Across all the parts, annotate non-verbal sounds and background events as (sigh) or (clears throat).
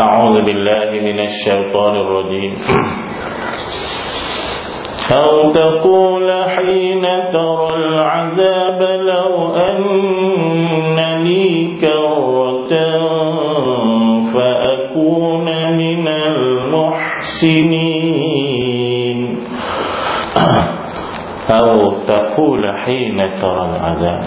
أعوذ بالله من الشيطان الرجيم. أو تقول حين ترى العذاب لو أن لي كرة فأكون من المحسنين. أو تقول حين ترى العذاب.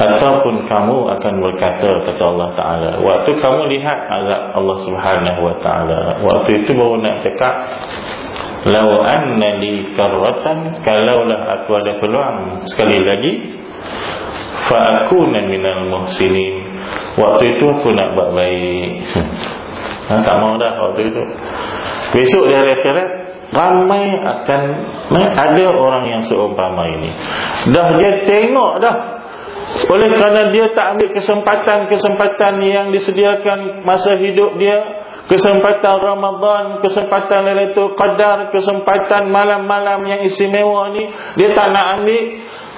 Ataupun kamu akan berkata kata Allah Taala waktu kamu lihat azab Allah Subhanahu wa taala waktu itu baru nak cakap law anna li karratan kalaulah aku ada peluang sekali lagi fa akuna minal muhsinin. Waktu itu aku nak buat baik. Ha, tak mau dah waktu itu. Besok di hari akhirat ramai akan ada orang yang seumpama ini. Dah dia tengok dah oleh kerana dia tak ambil kesempatan-kesempatan yang disediakan masa hidup dia. Kesempatan Ramadan, kesempatan Lailatul Qadar, kesempatan malam-malam yang istimewa ni Dia tak nak ambil.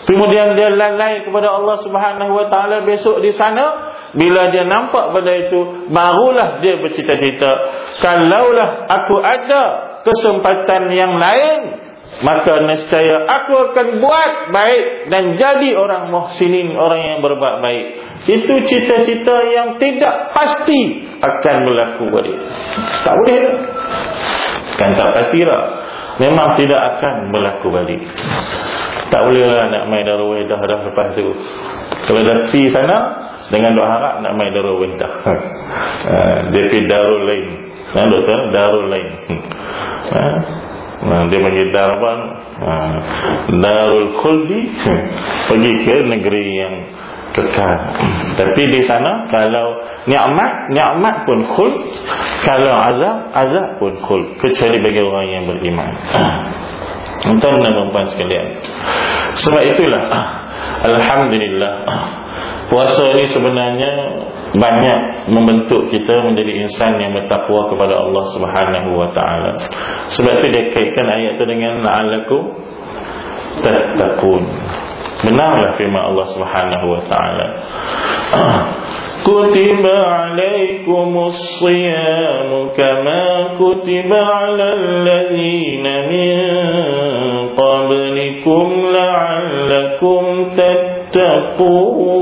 Kemudian dia lalai kepada Allah Subhanahu Wa Taala besok di sana. Bila dia nampak pada itu Barulah dia bercita-cita. Kalaulah aku ada kesempatan yang lain maka nescaya aku akan buat baik dan jadi orang muhsinin orang yang berbuat baik. Itu cita-cita yang tidak pasti akan berlaku balik tak boleh. Kan tak pasti lah memang tidak akan berlaku balik tak boleh lah nak main darawih dah dah lepas tu. Kalau dah pergi sana dengan doa harap nak main darawih dah (laughs) dia pergi darul lain. Nah, doktor, darul lain. Ha? Nah, dia mengidar apa? Nah, Darul Khuldi (laughs) pergi ke negeri yang kekal. Tapi di sana kalau nikmat, nikmat pun khuld, kalau azab, azab pun khuld kecuali bagi orang yang beriman. (coughs) Tuan dan puan sekalian. Sebab itulah (coughs) alhamdulillah (coughs) puasa ini sebenarnya banyak membentuk kita menjadi insan yang bertakwa kepada Allah Subhanahu wa taala. Sebab itu dia kaitkan ayat itu dengan la'allakum tattaqun. Benarlah firman Allah Subhanahu wa taala. (clears throat) Kutiba alaikumus siyam kama kutiba alal ladzina min qablikum la'allakum tattaqun.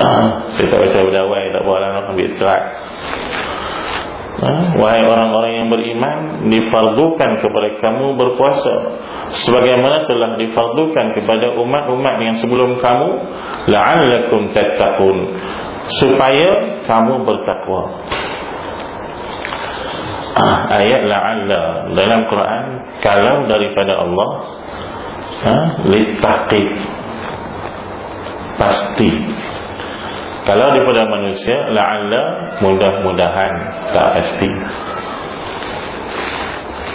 (coughs) Saya tak baca berdawai Tak boleh nak ambil istirahat ha? Wahai orang-orang yang beriman Difardukan kepada kamu berpuasa. Sebagaimana telah difardukan kepada umat-umat yang sebelum kamu La'allakum tattaqun. Supaya kamu bertakwa. Ah, Ayat la'alla. Dalam Quran Kalau daripada Allah ha? Pasti kalau daripada manusia La'alla mudah-mudahan Tak pasti.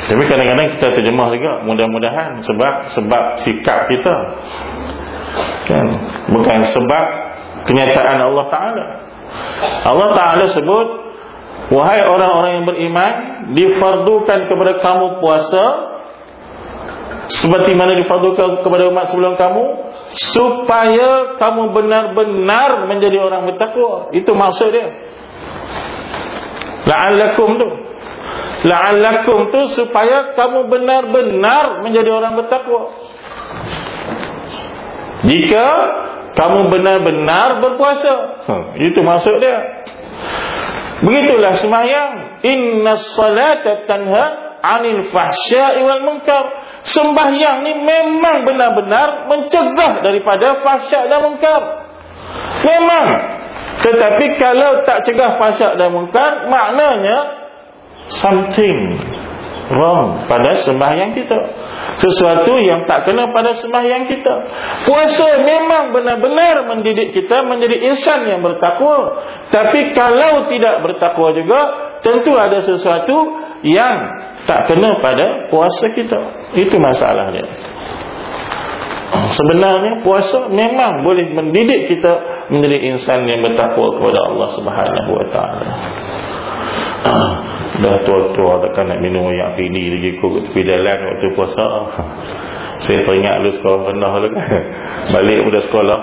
Tapi kadang-kadang kita terjemah juga Mudah-mudahan Sebab sebab sikap kita. Kan? Bukan sebab Kenyataan Allah Ta'ala. Allah Ta'ala sebut Wahai orang-orang yang beriman Difardukan kepada kamu puasa seperti mana difardukan kepada umat sebelum kamu? Supaya kamu benar-benar menjadi orang bertakwa. Itu maksud dia. La'allakum tu. La'allakum tu supaya kamu benar-benar menjadi orang bertakwa. Jika kamu benar-benar berpuasa. Hmm, itu maksud dia. Begitulah semayang. Inna salata tanha anil fahsya'i wal munkar. Sembahyang ni memang benar-benar mencegah daripada fahsyak dan munkar. Memang. Tetapi kalau tak cegah fahsyak dan munkar, maknanya something wrong pada sembahyang kita. Sesuatu yang tak kena pada sembahyang kita. Puasa memang benar-benar mendidik kita menjadi insan yang bertakwa. Tapi kalau tidak bertakwa juga, tentu ada sesuatu yang tak kena pada puasa kita. Itu masalah dia. Sebenarnya puasa memang boleh mendidik kita menjadi insan yang bertakwa kepada Allah Subhanahu wa taala. (clears throat) Dah tua-tua takkan nak minum air pini lagi kau tepi jalan waktu puasa. (laughs) Saya teringat dulu sekolah rendah dulu kan. (laughs) Balik muda sekolah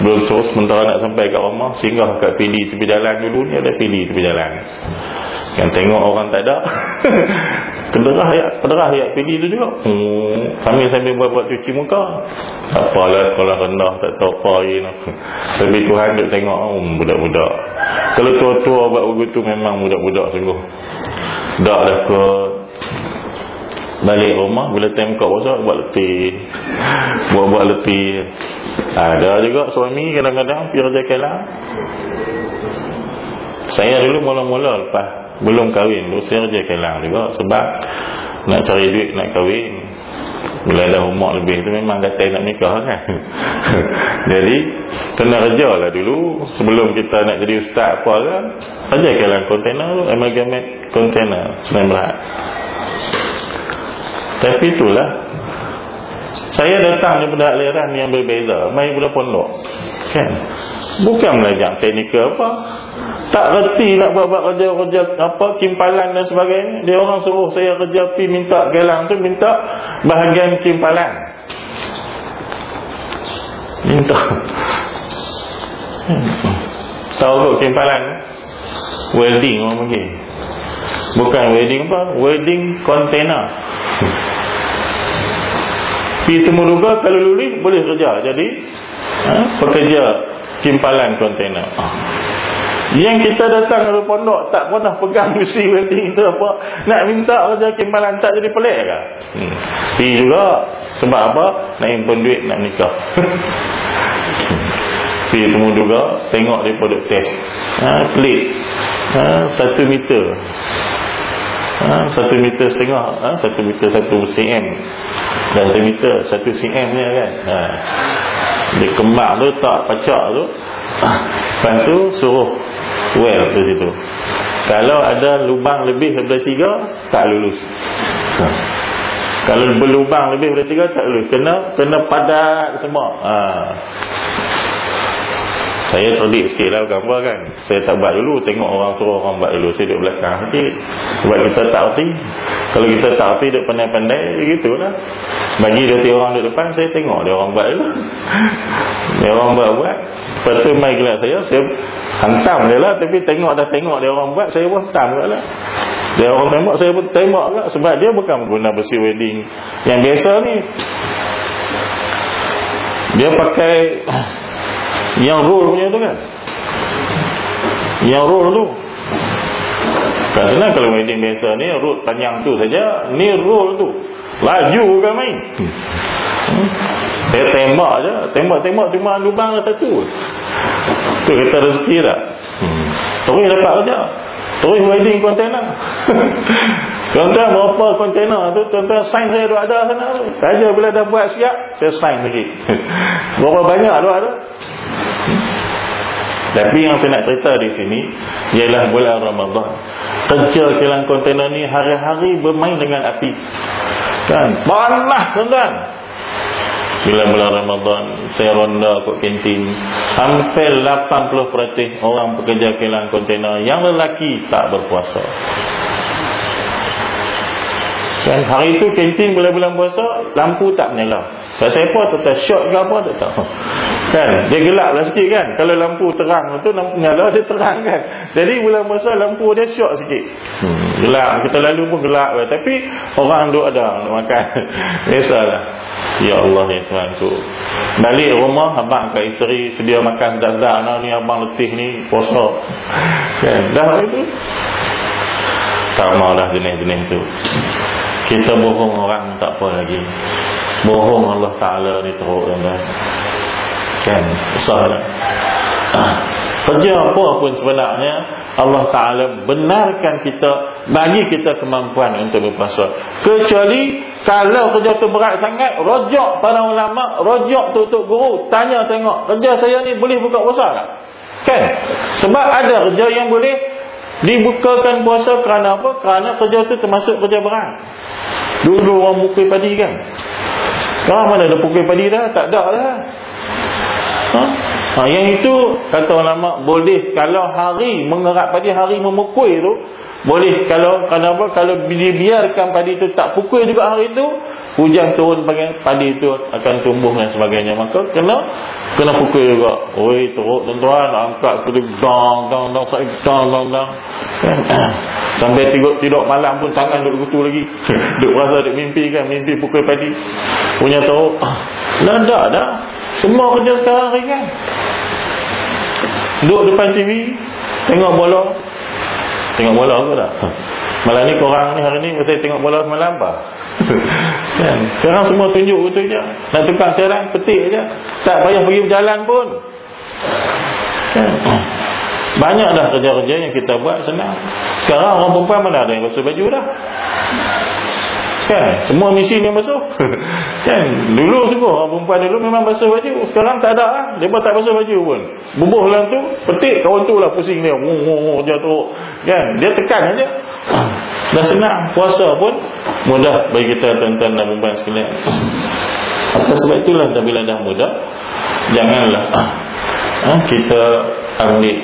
belum suruh sementara nak sampai kat rumah singgah kat pili tepi jalan dulu ni ada pili tepi jalan. Yang tengok orang tak ada (laughs) kederah ayat kederah ayat pili tu juga. Hmm, sambil-sambil buat-buat cuci muka. Apalah sekolah rendah tak tahu apa ini tapi Tuhan duk tengok oh, budak-budak. Kalau tua-tua buat begitu memang budak-budak sungguh. Tak dah kot balik rumah bila time buka puasa buat letih. Buat-buat letih ada juga suami kadang-kadang pergi kerja saya dulu mula-mula lepas belum kahwin dulu saya kerja kelam juga sebab nak cari duit nak kahwin. Bila dah umur lebih tu memang kata nak nikah kan. (laughs) Jadi kena kerja lah dulu. Sebelum kita nak jadi ustaz apa kan kerja kelam kontainer tu amalgamate kontainer senang berat tapi itulah Saya datang daripada aliran yang berbeza Main daripada pondok. Kan? Bukan belajar teknik apa. Tak reti nak buat-buat kerja-kerja Apa Kimpalan dan sebagainya. Dia orang suruh saya kerja pi minta gelang tu Minta bahagian kimpalan. Minta. (laughs) Tahu tu kimpalan? Welding orang panggil. Bukan wedding apa Wedding container Pergi temu duga kalau lulus boleh kerja jadi ha, pekerja kimpalan kontena. Ha. Yang kita datang ke pondok tak pernah pegang misi welding itu apa nak minta kerja kimpalan tak jadi pelik ke? Hmm. Pergi juga sebab apa? Nak impun duit nak nikah. (laughs) Pergi temu juga tengok dia produk test. Ha, pelik. Ha, satu meter ha, satu meter setengah ha, satu meter satu cm dan satu meter satu cm ni kan ha. dia kembang tu tak pacak tu lepas tu suruh well tu situ kalau ada lubang lebih daripada tiga tak lulus ha. kalau berlubang lebih daripada tiga tak lulus kena kena padat semua ha. Saya cerdik sikit lah gambar kan. Saya tak buat dulu Tengok orang suruh orang buat dulu Saya duduk belakang sikit. Sebab kita tak erti Kalau kita tak erti Duduk pandai-pandai Begitu lah. Bagi dia orang duduk depan Saya tengok dia orang buat dulu. (laughs) Dia orang buat-buat Lepas tu main gelas saya Saya hantam dia lah. Tapi tengok dah tengok dia orang buat Saya pun hantam juga lah. Dia orang tembak Saya pun tembak lah Sebab dia bukan guna besi wedding Yang biasa ni Dia pakai yang roll punya tu kan? Yang roll tu. Kan senang kalau wedding biasa ni Roll panjang tu saja Ni roll tu. Laju kan main? Hmm. Saya tembak je. Tembak-tembak cuma lubang satu Tu. Kata rezeki tak? Hmm. Terus dapat kerja Terus wedding container. (laughs) Tuan-tuan berapa container tu? Tuan-tuan sign saya dah ada sana. Saja bila dah buat siap Saya sign lagi. (laughs) Berapa banyak tu ada tapi yang saya nak cerita di sini ialah bulan Ramadan. Kerja kilang kontainer ni hari-hari bermain dengan api. Kan? Panas tuan-tuan. Bila bulan Ramadan saya ronda ke kantin, hampir 80% orang pekerja kilang kontainer yang lelaki tak berpuasa. Dan hari itu kantin bulan-bulan puasa lampu tak menyala. Tak siapa tetap short ke apa tak tahu. Kan? Dia gelap lah sikit kan. Kalau lampu terang tu lampu nyala dia terang kan. Jadi bulan puasa lampu dia short sikit. Hmm, gelap. Kita lalu pun gelap kan. Tapi orang duk ada nak makan. (laughs) Biasalah. Ya Allah ya Tuhan tu. Balik rumah abang kat isteri sedia makan dah-dah nah, ni abang letih ni puasa. (laughs) Kan? Dah itu. Tak maulah jenis-jenis tu kita bohong orang tak apa lagi. Bohong Allah Ta'ala ni teruk kan? Kan? Salah ah. kerja apa pun sebenarnya Allah Ta'ala benarkan kita bagi kita kemampuan untuk berpuasa. Kecuali kalau kerja tu berat sangat rojok para ulama rojok tutup guru tanya tengok kerja saya ni boleh buka puasa tak? Kan? Sebab ada kerja yang boleh Dibukakan puasa kerana apa? Kerana kerja tu termasuk kerja berat. Dulu orang pukul padi kan. Sekarang mana ada pukul padi dah? Tak ada dah. Ha? ha, Yang itu kata ulama boleh kalau hari mengerat pada hari memukul tu boleh kalau kenapa kalau dibiarkan padi itu tak pukul juga hari itu hujan turun pagi padi itu akan tumbuh dan sebagainya. Maka kena kena pukul juga. Oi teruk tuan-tuan angkat tu dang dang dang dang dang dang. (coughs) Sampai tidur tidur malam pun tangan duduk kutu lagi. (coughs) Duk rasa duk mimpi kan mimpi pukul padi punya teruk (coughs) dah dah dah. Semua kerja sekarang kan. Duduk depan TV tengok bola Tengok bola ke tak? Malam ni korang ni hari ni Saya tengok bola semalam apa? kan? Sekarang semua tunjuk betul je. Nak tukar siaran, petik je. Tak payah pergi berjalan pun. Kan? Banyak dah kerja-kerja yang kita buat senang. Sekarang orang perempuan mana ada yang basuh baju dah? Kan? Semua mesin yang basuh. Kan? Dulu semua orang perempuan dulu memang basuh baju. Sekarang tak ada lah. Dia pun tak basuh baju pun. Bubuh lah tu petik kawan tu lah pusing dia. Oh, jatuh kan? Dia tekan aja. Dah senang. Puasa pun mudah bagi kita tuan-tuan dan perempuan sekalian. Atas sebab itulah bila dah mudah janganlah ha, kita ambil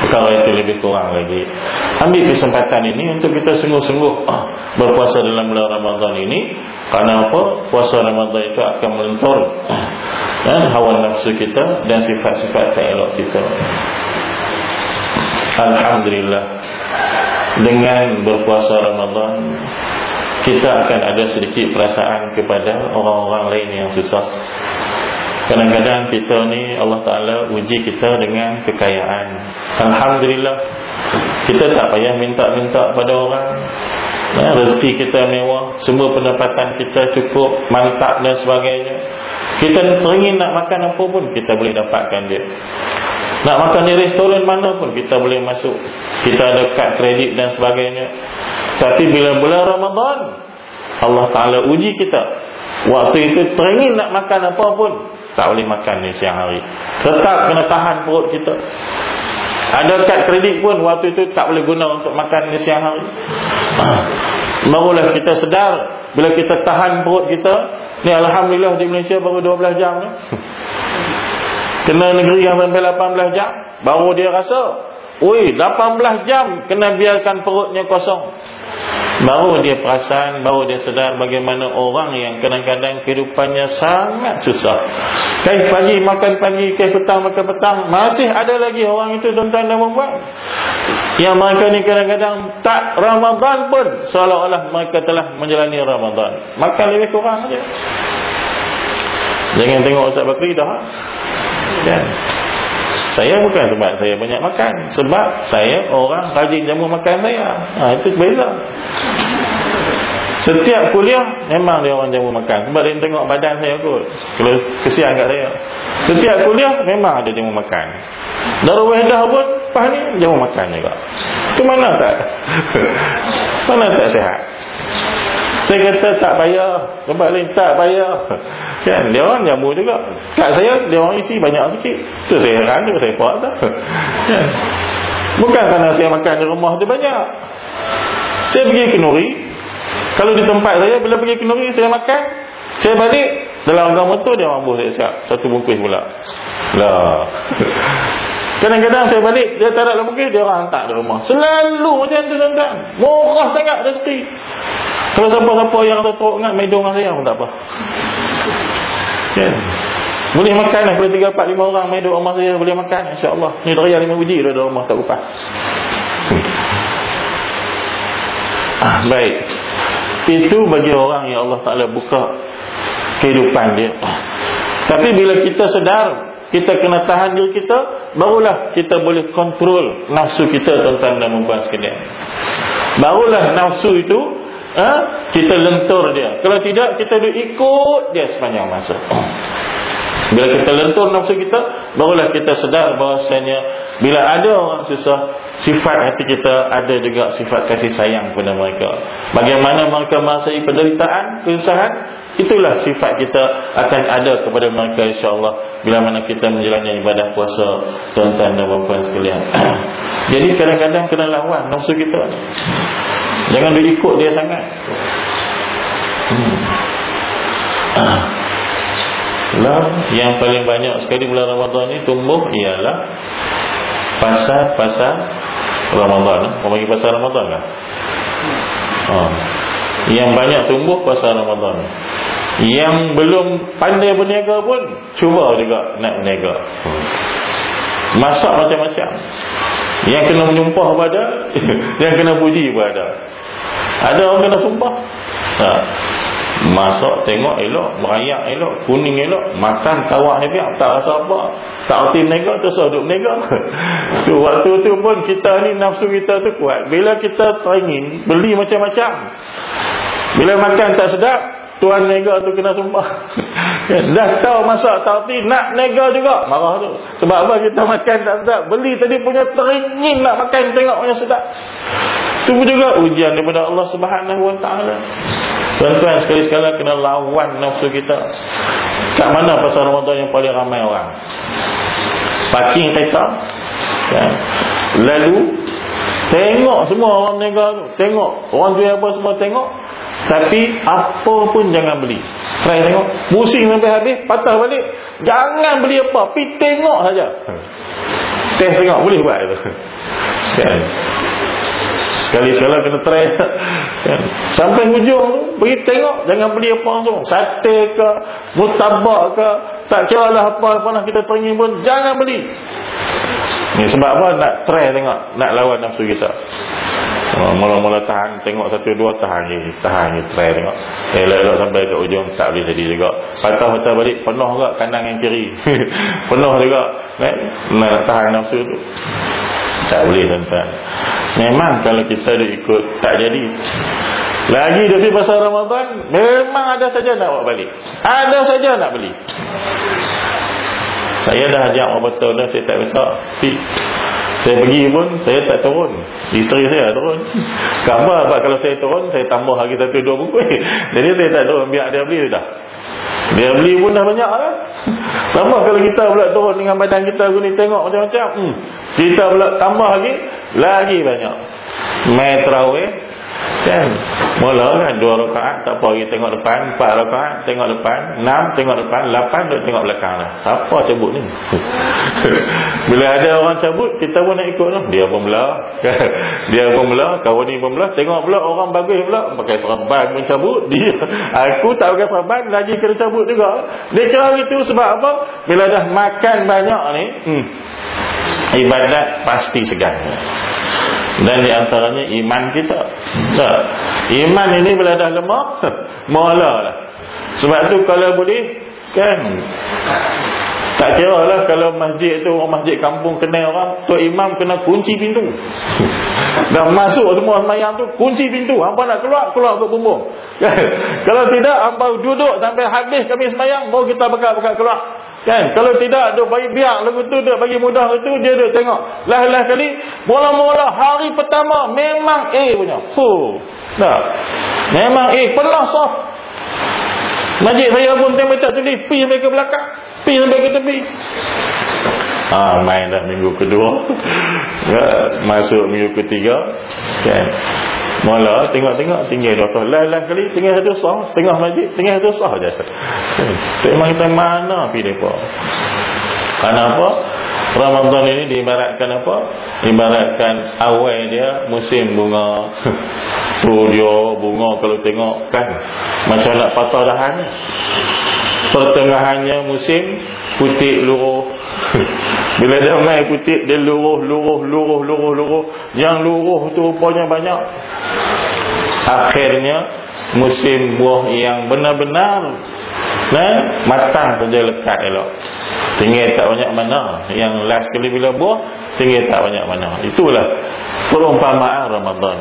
perkara itu lebih kurang lagi. Ambil kesempatan ini untuk kita sungguh-sungguh ah, berpuasa dalam bulan Ramadan ini. Kerana apa? puasa Ramadan itu akan melentur dan hawa nafsu kita dan sifat-sifat keelok kita. Alhamdulillah dengan berpuasa Ramadan kita akan ada sedikit perasaan kepada orang-orang lain yang susah. Kadang-kadang kita ni Allah Ta'ala uji kita dengan kekayaan. Alhamdulillah Kita tak payah minta-minta pada orang ya, Rezeki kita mewah Semua pendapatan kita cukup Mantap dan sebagainya. Kita teringin nak makan apa pun Kita boleh dapatkan dia. Nak makan di restoran mana pun Kita boleh masuk. Kita ada kad kredit dan sebagainya. Tapi bila bulan Ramadan Allah Ta'ala uji kita. Waktu itu teringin nak makan apa pun tak boleh makan ni siang hari. Tetap kena tahan perut kita Ada kad kredit pun Waktu itu tak boleh guna untuk makan ni siang hari. Barulah kita sedar Bila kita tahan perut kita Ni Alhamdulillah di Malaysia baru 12 jam ni. (laughs) Kena negeri yang sampai 18 jam Baru dia rasa Ui, 18 jam kena biarkan perutnya kosong Baru dia perasan, baru dia sedar bagaimana orang yang kadang-kadang kehidupannya sangat susah. Kain pagi makan pagi, kain petang makan petang, masih ada lagi orang itu tuan-tuan dan puan Yang mereka ni kadang-kadang tak Ramadan pun seolah-olah mereka telah menjalani Ramadan. Makan lebih kurang saja. Jangan tengok Ustaz Bakri dah. Kan? Saya bukan sebab saya banyak makan. Sebab saya orang rajin jamu makan saya. Ha, Itu beza Setiap kuliah Memang dia orang jamu makan. Sebab dia tengok badan saya kot. Kalau kesian kat saya. Setiap kuliah Memang ada jamu makan. Darul Wahdah pun Lepas ni jamu makan juga. Itu mana tak? (laughs) Mana tak sihat saya kata tak payah. Tempat lain tak payah. Kan? Dia orang jamu juga. Kat saya dia orang isi banyak sikit. Tu saya tu saya buat tak kan? Bukan kerana saya makan di rumah tu banyak. Saya pergi ke Nuri. Kalau di tempat saya bila pergi ke Nuri saya makan. Saya balik Dalam agama tu dia mampu saya siap. Satu bungkus pula. Lah. Kadang-kadang saya balik Dia tak ada bungkus Dia orang hantar di rumah. Selalu macam tu tuan-tuan Murah sangat rezeki kalau siapa-siapa yang rasa teruk ingat Main dengan saya pun tak apa. Yeah. Boleh makan lah Boleh 3, 4, 5 orang dengan rumah saya Boleh makan InsyaAllah. Ni raya 5 uji dah dalam rumah Tak lupa. Ah, Baik. Itu bagi orang yang Allah Ta'ala buka Kehidupan dia. Tapi bila kita sedar kita kena tahan diri kita Barulah kita boleh kontrol Nafsu kita tuan-tuan dan perempuan sekalian. Barulah nafsu itu ha? kita lentur dia. Kalau tidak kita ikut dia sepanjang masa. Bila kita lentur nafsu kita barulah kita sedar bahawasanya bila ada orang susah sifat hati kita ada juga sifat kasih sayang kepada mereka. Bagaimana mereka merasai penderitaan kesusahan itulah sifat kita akan ada kepada mereka insyaAllah bila mana kita menjalani ibadah puasa tuan-tuan dan puan sekalian. (clears throat) Jadi kadang-kadang kena lawan nafsu kita Jangan dia ikut dia sangat hmm. lah yang paling banyak sekali bulan Ramadan ni tumbuh ialah pasar-pasar Ramadan. Kau bagi pasar Ramadan kan? Ha. Yang banyak tumbuh pasar Ramadan. Yang belum pandai berniaga pun cuba juga nak berniaga. Masak macam-macam. Yang kena menyumpah pada, (laughs) yang kena puji pada. Ada orang kena sumpah. Ha. Masak tengok elok Merayak elok Kuning elok Makan kawak hebat Tak rasa apa Tak arti menega Terus duduk menega (laughs) tu, Waktu tu pun kita ni Nafsu kita tu kuat Bila kita teringin Beli macam-macam Bila makan tak sedap Tuan nega tu kena sumpah (laughs) Dah tahu masak tak arti Nak nega juga. Marah tu. Sebab apa kita (laughs) makan tak sedap? Beli tadi punya teringin Nak makan tengok punya sedap. Itu juga ujian daripada Allah Subhanahu Taala. Tuan-tuan sekali-sekala kena lawan nafsu kita. Kat mana pasal Ramadan yang paling ramai orang. Parking kereta ya. Lalu Tengok semua orang menega tu. Tengok Orang jual apa semua tengok Tapi apa pun jangan beli. Try tengok. Musim sampai habis Patah balik. Jangan beli apa Pergi tengok saja. Test tengok Boleh buat itu. Kan Sekali-sekala kena try. Kan? Sampai hujung Pergi tengok Jangan beli apa langsung. Sate ke Mutabak ke Tak kira lah apa nak kita teringin pun Jangan beli. Ni sebab apa Nak try tengok Nak lawan nafsu kita Mula-mula tahan Tengok satu dua Tahan ni Tahan ni Try tengok. Elok-elok sampai ke ujung Tak boleh jadi juga. Patah-patah balik Penuh juga Kanan yang kiri. (laughs) Penuh juga. Eh? Nak tahan nafsu tu. Tak boleh tuan-tuan. Memang kalau kita dah ikut Tak jadi. Lagi dari pasal Ramadan Memang ada saja nak buat balik. Ada saja nak beli. Saya dah ajak orang betul dah Saya tak besar Saya pergi pun Saya tak turun. Isteri saya turun. Gambar apa kalau saya turun Saya tambah lagi satu dua buku Jadi saya tak turun Biar dia beli dah. Dia beli pun dah banyak kan? Sama kalau kita pula turun dengan badan kita ni Tengok macam-macam hmm. Kita pula tambah lagi Lagi banyak. Mai terawih Kan? Mula kan Dua rakaat Tak apa lagi tengok depan Empat rakaat Tengok depan Enam tengok depan Lapan duduk tengok belakang lah. Siapa cabut ni? (laughs) Bila ada orang cabut Kita pun nak ikut lah. Dia pun belah. (laughs) Dia pun belah Kawan ni pun belah. Tengok pula orang bagus pula. Pakai serban pun cabut (laughs) Dia. Aku tak pakai serban Lagi kena cabut juga. Dia kira gitu sebab apa? Bila dah makan banyak ni hmm, Ibadat pasti segan dan di antaranya iman kita. Tak. iman ini bila dah lemah (laughs) mula lah. Sebab tu kalau boleh kan? Tak kira lah kalau masjid tu orang masjid kampung kenal orang tu imam kena kunci pintu. Dan masuk semua semayang tu kunci pintu. Hampa nak keluar keluar ke bumbung. (laughs) Kalau tidak hampa duduk sampai habis kami semayang baru kita bakal-bakal keluar Kan? Kalau tidak, duk bagi biar lagu tu, duk bagi mudah itu, dia duk tengok. Lah-lah kali, mula-mula hari pertama, memang A punya. Fuh. Tak. Memang A, pelah sah. Majid saya pun tembak tak tulis, pergi sampai ke belakang. Pergi sampai ke tepi. Ha, main dah minggu kedua. (laughs) ya, masuk minggu ketiga. Kan? Mula tengok-tengok tinggal dua sah. Lain-lain kali tinggal satu sah. Setengah majid tinggal satu sah je. Memang kita mana pergi mereka. Kenapa? Ramadan ini diibaratkan apa? Ibaratkan awal dia musim bunga. (laughs) Tu dia bunga kalau tengok kan. Macam nak patah dahan. Pertengahannya musim putih luruh. (laughs) Bila dia main putih dia luruh luruh luruh luruh luruh. Yang luruh tu rupanya banyak. Akhirnya musim buah yang benar-benar nah, matang saja lekat elok. Tinggal tak banyak mana. Yang last kali bila buah tinggal tak banyak mana. Itulah perumpamaan Ramadan.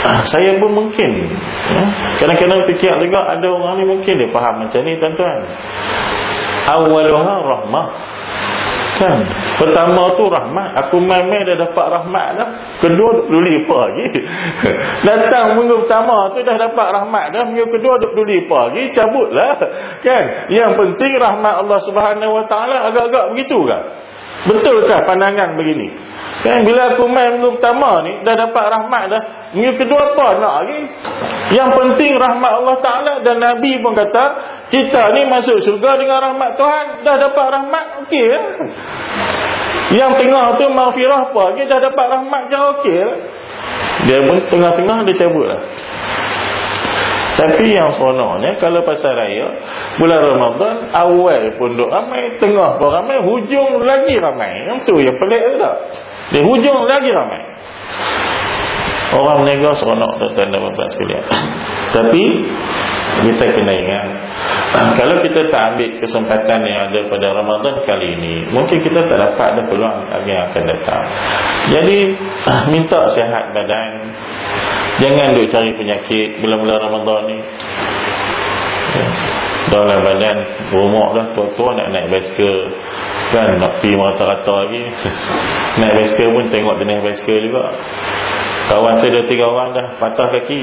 Ah, saya pun mungkin ya. Kadang-kadang fikir juga Ada orang ni mungkin dia faham macam ni tuan-tuan Awaluha rahmah. Kan? Pertama tu rahmat aku main-main dah dapat rahmat dah. Kedua duk duli apa lagi. (laughs) Datang minggu pertama tu dah dapat rahmat dah. Minggu kedua duk duli apa lagi. Cabutlah. Kan? Yang penting rahmat Allah Subhanahu Wa Taala agak-agak begitu kan betulkah pandangan begini. Kan bila aku main minggu pertama ni dah dapat rahmat dah. Minggu kedua apa nak lagi? Yang penting rahmat Allah Ta'ala Dan Nabi pun kata Kita ni masuk syurga dengan rahmat Tuhan. Dah dapat rahmat Okey ya? Yang tengah tu maghfirah apa Dia dah dapat rahmat Jangan okey ya? Dia pun tengah-tengah Dia cabut lah tapi yang seronoknya kalau pasal raya bulan Ramadan awal pun duk ramai, tengah pun ramai, hujung lagi ramai. Yang tu yang pelik tu tak? Di hujung lagi ramai. Orang menegak seronok tuan-tuan dan puan sekalian. Tapi kita kena ingat kalau kita tak ambil kesempatan yang ada pada Ramadan kali ini, mungkin kita tak dapat ada peluang yang akan datang. Jadi minta sihat badan. Jangan duk cari penyakit bulan-bulan Ramadan ni. Ya. Dalam badan rumah dah tua-tua nak naik basikal kan nak pergi rata-rata lagi. (laughs) Naik basikal pun tengok naik basikal juga. Kawan saya dua tiga orang dah patah kaki.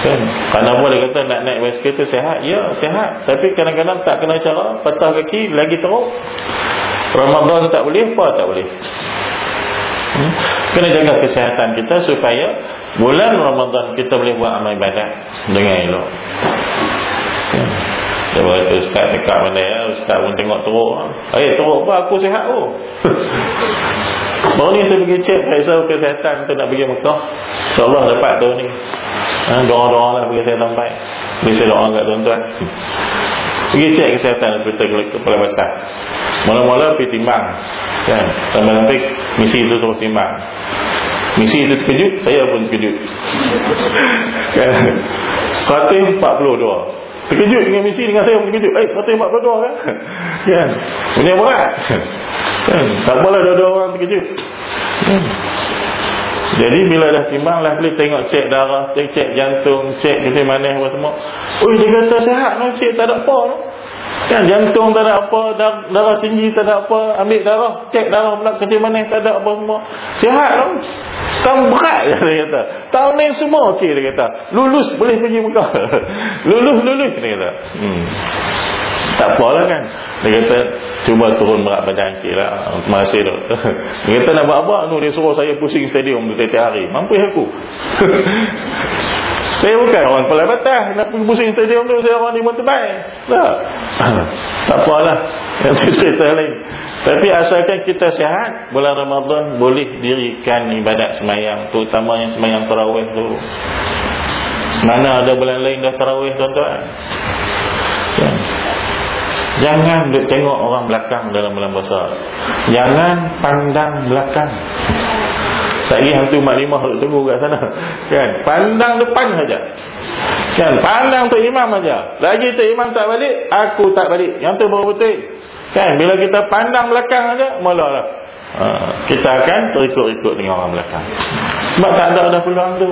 Kan kerana boleh kata nak naik basikal tu sihat ya sihat tapi kadang-kadang tak kena cara patah kaki lagi teruk. Ramadan tak boleh apa tak boleh? Hmm? kena jaga kesihatan kita supaya bulan Ramadan kita boleh buat amal ibadat dengan elok. Dia berkata ustaz dekat mana ya? Ustaz pun tengok teruk. Eh teruk apa? Aku sihat oh. (laughs) Baru ni saya pergi cek Faisal kesihatan tu nak pergi Mekah. InsyaAllah dapat tu ni ha, Doa-doa lah pergi saya sampai. Bisa doa kat tuan-tuan. Pergi cek kesihatan Hospital Kepala Batah Mula-mula pergi timbang kan? Sampai-sampai misi itu terus timbang Misi itu terkejut Saya pun terkejut kan? 142 Terkejut dengan misi dengan saya pun terkejut Eh 142 kan Kan Ini berat kan? Tak boleh dua-dua orang terkejut kan? Jadi bila dah timbang lah Boleh tengok cek darah Cek jantung Cek kita mana apa semua Oh dia kata sehat no? Cek tak ada apa no? Kan jantung tak ada apa dar Darah tinggi tak ada apa Ambil darah Cek darah pula kecil mana Tak ada apa semua. Sehat no? Tahun berat (laughs) dia kata. Tahun ni semua okey dia kata. Lulus boleh pergi Mekah (laughs) Lulus lulus dia kata. Hmm. Tak apalah kan. Dia kata Cuba turun berat badan sikit lah. (laughs) Masih tu Dia kata nak buat apa? Dia suruh saya pusing stadium Tiap-tiap hari. Mampu aku Saya bukan orang kepala batah Nak pergi pusing stadium tu Saya orang di Montebai Tak. (laughs) Tak apalah. Yang cerita lain. Tapi asalkan kita sihat Bulan Ramadan Boleh dirikan ibadat semayang Terutama yang semayang terawih tu. Mana ada bulan lain dah terawih tuan-tuan? Ya Jangan duk tengok orang belakang dalam bulan puasa. Jangan pandang belakang. Sekali hantu mak limah duk tunggu kat sana. Kan? Pandang depan saja. Kan? Pandang tu imam saja. Lagi tu imam tak balik, aku tak balik. Yang tu baru betul. Kan? Bila kita pandang belakang saja, mulalah. Ha, kita akan terikut-ikut dengan orang belakang. Sebab tak ada ada peluang tu.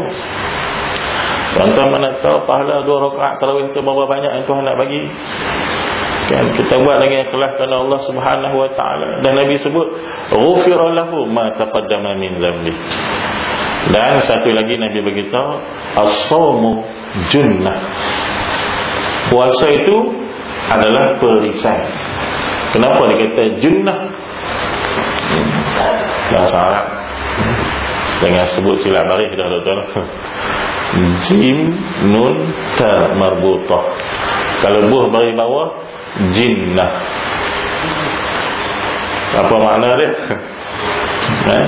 Tuan-tuan mana tahu pahala dua rakaat tarawih tu berapa banyak yang Tuhan nak bagi kan? Kita buat dengan ikhlas kerana Allah Subhanahu wa taala. Dan Nabi sebut ghufira lahu ma taqaddama min dhanbi. Dan satu lagi Nabi beritahu as-sawmu junnah. Puasa itu adalah perisai kenapa dia kata junnah? Bahasa Arab. Dengan sebut silap baris dah betul (laughs) jim nun ta marbutah kalau buah bagi bawah jinnah apa makna dia (laughs) eh?